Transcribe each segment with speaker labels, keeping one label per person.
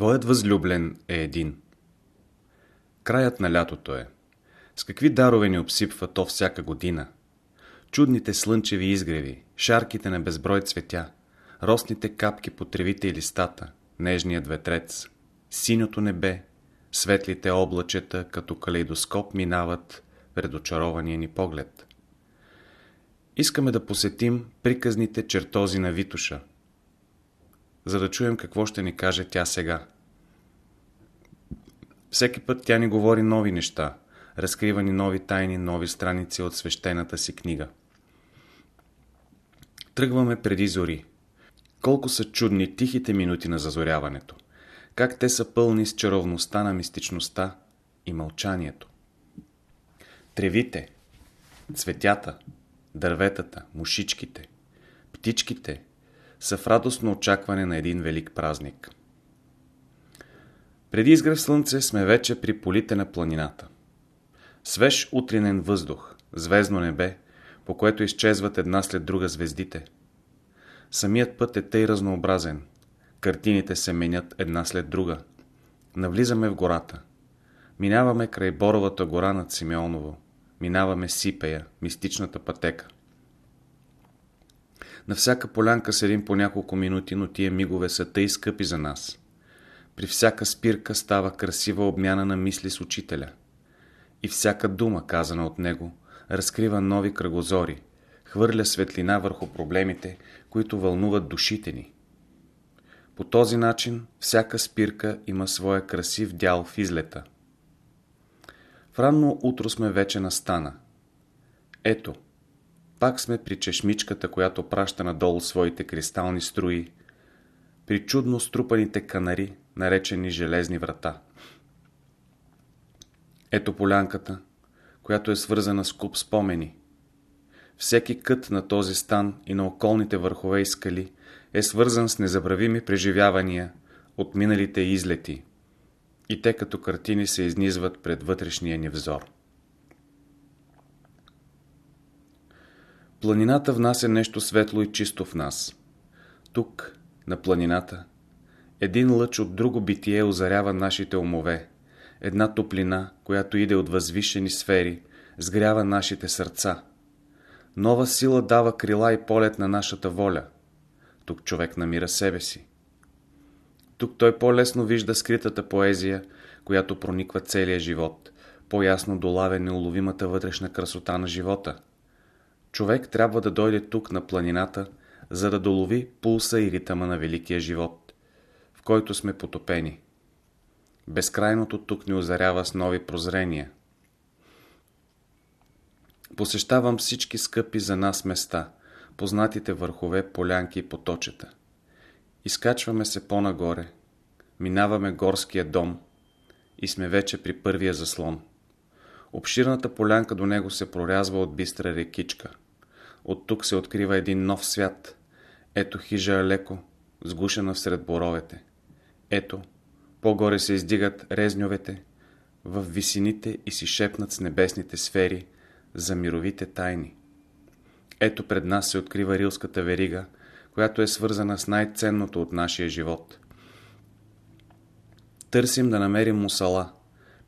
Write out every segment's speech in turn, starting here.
Speaker 1: Твоят възлюблен е един. Краят на лятото е. С какви дарове ни обсипва то всяка година? Чудните слънчеви изгреви, шарките на безброй цветя, росните капки по тревите и листата, нежният ветрец, синьото небе, светлите облачета като калейдоскоп минават пред очарования ни поглед. Искаме да посетим приказните чертози на Витуша, за да чуем какво ще ни каже тя сега. Всеки път тя ни говори нови неща, разкрива ни нови тайни, нови страници от свещената си книга. Тръгваме преди зори. Колко са чудни тихите минути на зазоряването. Как те са пълни с чаровността на мистичността и мълчанието. Тревите, цветята, дърветата, мушичките, птичките са в радостно очакване на един велик празник. Преди изгрев слънце сме вече при полите на планината. Свеж утринен въздух, звездно небе, по което изчезват една след друга звездите. Самият път е тъй разнообразен. Картините се менят една след друга. Навлизаме в гората. Минаваме край Боровата гора над Симеоново. Минаваме Сипея, мистичната пътека. На всяка полянка седим по няколко минути, но тия мигове са тъй скъпи за нас. При всяка спирка става красива обмяна на мисли с учителя. И всяка дума, казана от него, разкрива нови кръгозори, хвърля светлина върху проблемите, които вълнуват душите ни. По този начин всяка спирка има своя красив дял в излета. В ранно утро сме вече на стана. Ето, пак сме при чешмичката, която праща надолу своите кристални струи, при чудно струпаните канари, наречени железни врата. Ето полянката, която е свързана с куп спомени. Всеки кът на този стан и на околните върхове и скали е свързан с незабравими преживявания от миналите излети и те като картини се изнизват пред вътрешния ни взор. Планината внася нещо светло и чисто в нас. Тук, на планината, един лъч от друго битие озарява нашите умове. Една топлина, която иде от възвишени сфери, сгрява нашите сърца. Нова сила дава крила и полет на нашата воля. Тук човек намира себе си. Тук той по-лесно вижда скритата поезия, която прониква целия живот, по-ясно долавя неуловимата вътрешна красота на живота. Човек трябва да дойде тук на планината, за да долови пулса и ритъма на великия живот, в който сме потопени. Безкрайното тук ни озарява с нови прозрения. Посещавам всички скъпи за нас места, познатите върхове, полянки и поточета. Изкачваме се по-нагоре, минаваме горския дом и сме вече при първия заслон. Обширната полянка до него се прорязва от бистра рекичка. От тук се открива един нов свят. Ето хижа леко, сгушена всред боровете. Ето, по-горе се издигат резньовете, в висините и си шепнат с небесните сфери за мировите тайни. Ето пред нас се открива рилската верига, която е свързана с най-ценното от нашия живот. Търсим да намерим мусала,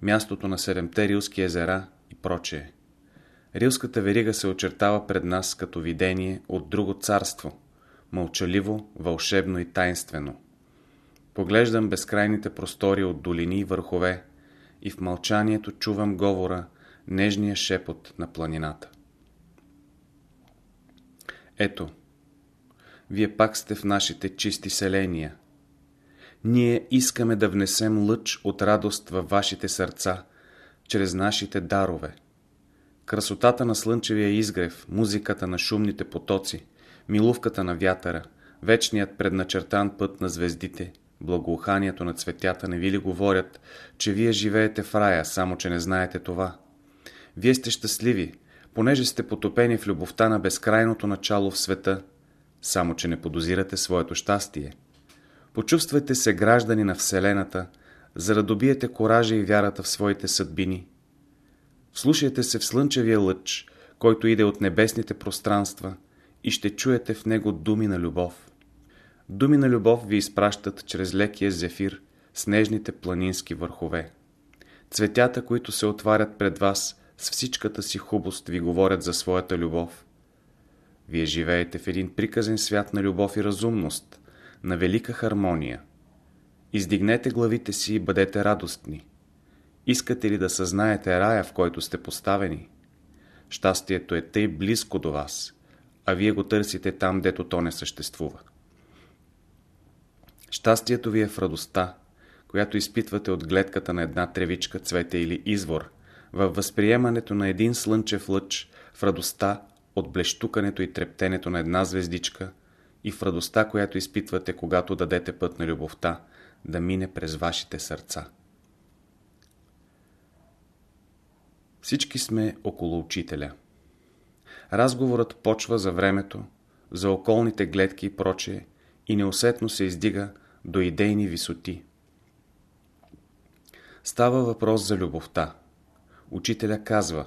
Speaker 1: мястото на седемте рилски езера и прочее. Рилската верига се очертава пред нас като видение от друго царство, мълчаливо, вълшебно и тайнствено. Поглеждам безкрайните простори от долини и върхове и в мълчанието чувам говора, нежния шепот на планината. Ето, вие пак сте в нашите чисти селения. Ние искаме да внесем лъч от радост във вашите сърца, чрез нашите дарове. Красотата на слънчевия изгрев, музиката на шумните потоци, милувката на вятъра, вечният предначертан път на звездите, благоуханието на цветята не ви ли говорят, че вие живеете в рая, само че не знаете това? Вие сте щастливи, понеже сте потопени в любовта на безкрайното начало в света, само че не подозирате своето щастие. Почувствайте се граждани на Вселената, за да добиете коража и вярата в своите съдбини. Вслушайте се в слънчевия лъч, който иде от небесните пространства и ще чуете в него думи на любов. Думи на любов ви изпращат чрез лекия зефир снежните планински върхове. Цветята, които се отварят пред вас с всичката си хубост, ви говорят за своята любов. Вие живеете в един приказен свят на любов и разумност, на велика хармония. Издигнете главите си и бъдете радостни. Искате ли да съзнаете рая, в който сте поставени? Щастието е тъй близко до вас, а вие го търсите там, дето то не съществува. Щастието ви е в радостта, която изпитвате от гледката на една тревичка, цвете или извор, във възприемането на един слънчев лъч, в радостта от блещукането и трептенето на една звездичка и в радостта, която изпитвате, когато дадете път на любовта да мине през вашите сърца. Всички сме около учителя. Разговорът почва за времето, за околните гледки и прочее и неусетно се издига до идейни висоти. Става въпрос за любовта. Учителя казва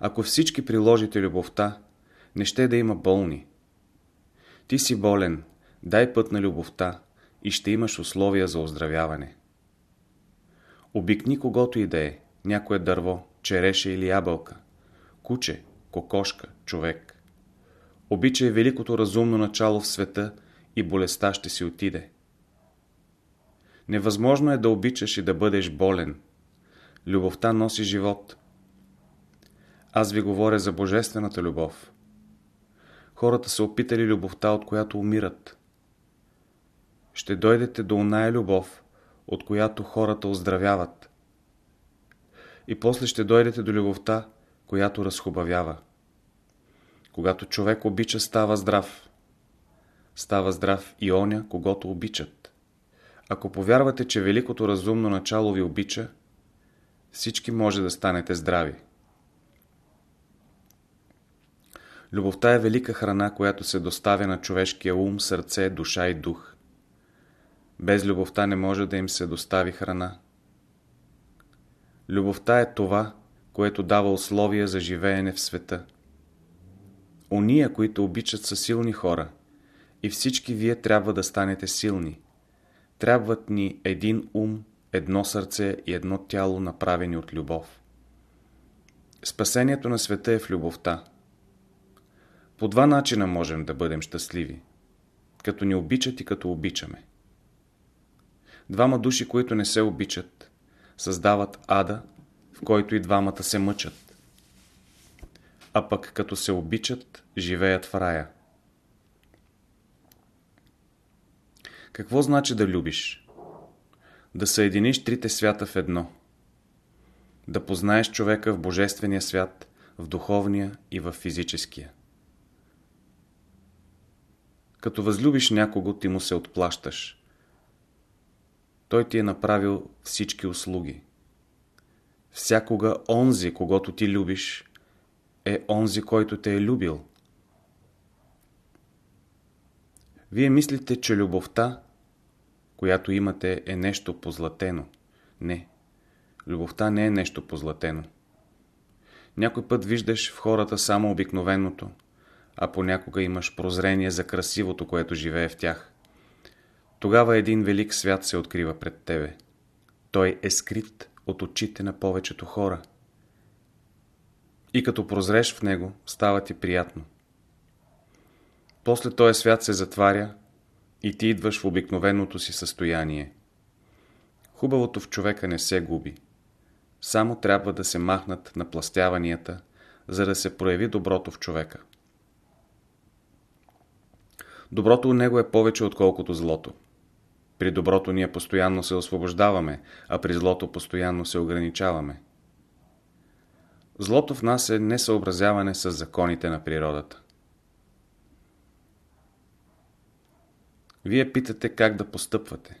Speaker 1: Ако всички приложите любовта, не ще да има болни. Ти си болен, дай път на любовта и ще имаш условия за оздравяване. Обикни когото и да е, някое дърво, череша или ябълка, куче, кокошка, човек. Обичай великото разумно начало в света и болестта ще си отиде. Невъзможно е да обичаш и да бъдеш болен. Любовта носи живот. Аз ви говоря за божествената любов. Хората са опитали любовта, от която умират. Ще дойдете до оная любов, от която хората оздравяват. И после ще дойдете до любовта, която разхубавява. Когато човек обича, става здрав. Става здрав и оня, когато обичат. Ако повярвате, че великото разумно начало ви обича, всички може да станете здрави. Любовта е велика храна, която се доставя на човешкия ум, сърце, душа и дух. Без любовта не може да им се достави храна. Любовта е това, което дава условия за живеене в света. Ония, които обичат са силни хора и всички вие трябва да станете силни. Трябват ни един ум, едно сърце и едно тяло, направени от любов. Спасението на света е в любовта. По два начина можем да бъдем щастливи. Като ни обичат и като обичаме. Двама души, които не се обичат, създават ада, в който и двамата се мъчат. А пък като се обичат, живеят в рая. Какво значи да любиш? Да съединиш трите свята в едно. Да познаеш човека в божествения свят, в духовния и в физическия. Като възлюбиш някого, ти му се отплащаш. Той ти е направил всички услуги. Всякога онзи, когато ти любиш, е онзи, който те е любил. Вие мислите, че любовта, която имате, е нещо позлатено. Не. Любовта не е нещо позлатено. Някой път виждаш в хората само обикновеното, а понякога имаш прозрение за красивото, което живее в тях. Тогава един велик свят се открива пред тебе. Той е скрит от очите на повечето хора. И като прозреш в него, става ти приятно. После този свят се затваря и ти идваш в обикновеното си състояние. Хубавото в човека не се губи. Само трябва да се махнат напластяванията, за да се прояви доброто в човека. Доброто у него е повече отколкото злото. При доброто ние постоянно се освобождаваме, а при злото постоянно се ограничаваме. Злото в нас е несъобразяване с законите на природата. Вие питате как да постъпвате.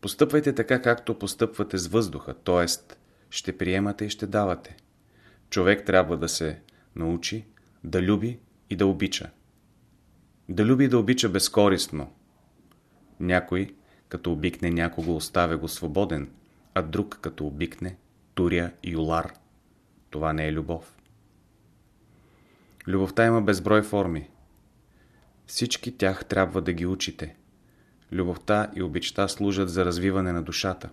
Speaker 1: Постъпвайте така, както постъпвате с въздуха, т.е. ще приемате и ще давате. Човек трябва да се научи, да люби и да обича. Да люби и да обича безкористно. Някой, като обикне някого, оставя го свободен, а друг, като обикне, туря юлар. Това не е любов. Любовта има безброй форми. Всички тях трябва да ги учите. Любовта и обичта служат за развиване на душата.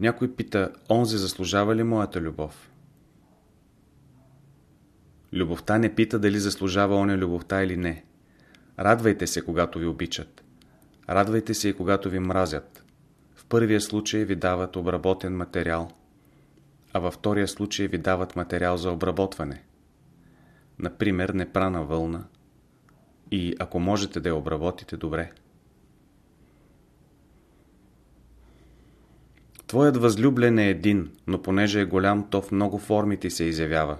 Speaker 1: Някой пита, онзи заслужава ли моята любов? Любовта не пита дали заслужава оня любовта или не. Радвайте се, когато ви обичат. Радвайте се и когато ви мразят. В първия случай ви дават обработен материал, а във втория случай ви дават материал за обработване. Например, непрана вълна и ако можете да я обработите добре. Твоят възлюблен е един, но понеже е голям, то в много форми ти се изявява.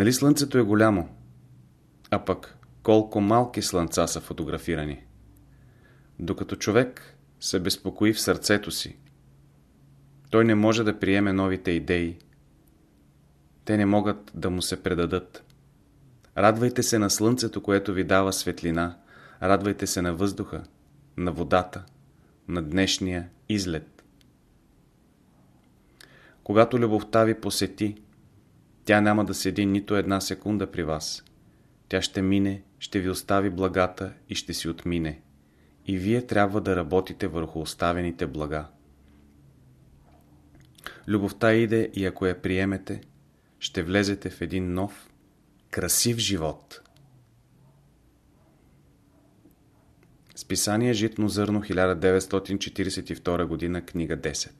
Speaker 1: Нали слънцето е голямо? А пък колко малки слънца са фотографирани. Докато човек се безпокои в сърцето си, той не може да приеме новите идеи. Те не могат да му се предадат. Радвайте се на слънцето, което ви дава светлина. Радвайте се на въздуха, на водата, на днешния излет. Когато любовта ви посети, тя няма да седи нито една секунда при вас. Тя ще мине, ще ви остави благата и ще си отмине. И вие трябва да работите върху оставените блага. Любовта иде и ако я приемете, ще влезете в един нов, красив живот. Списание Житно зърно 1942 година, книга 10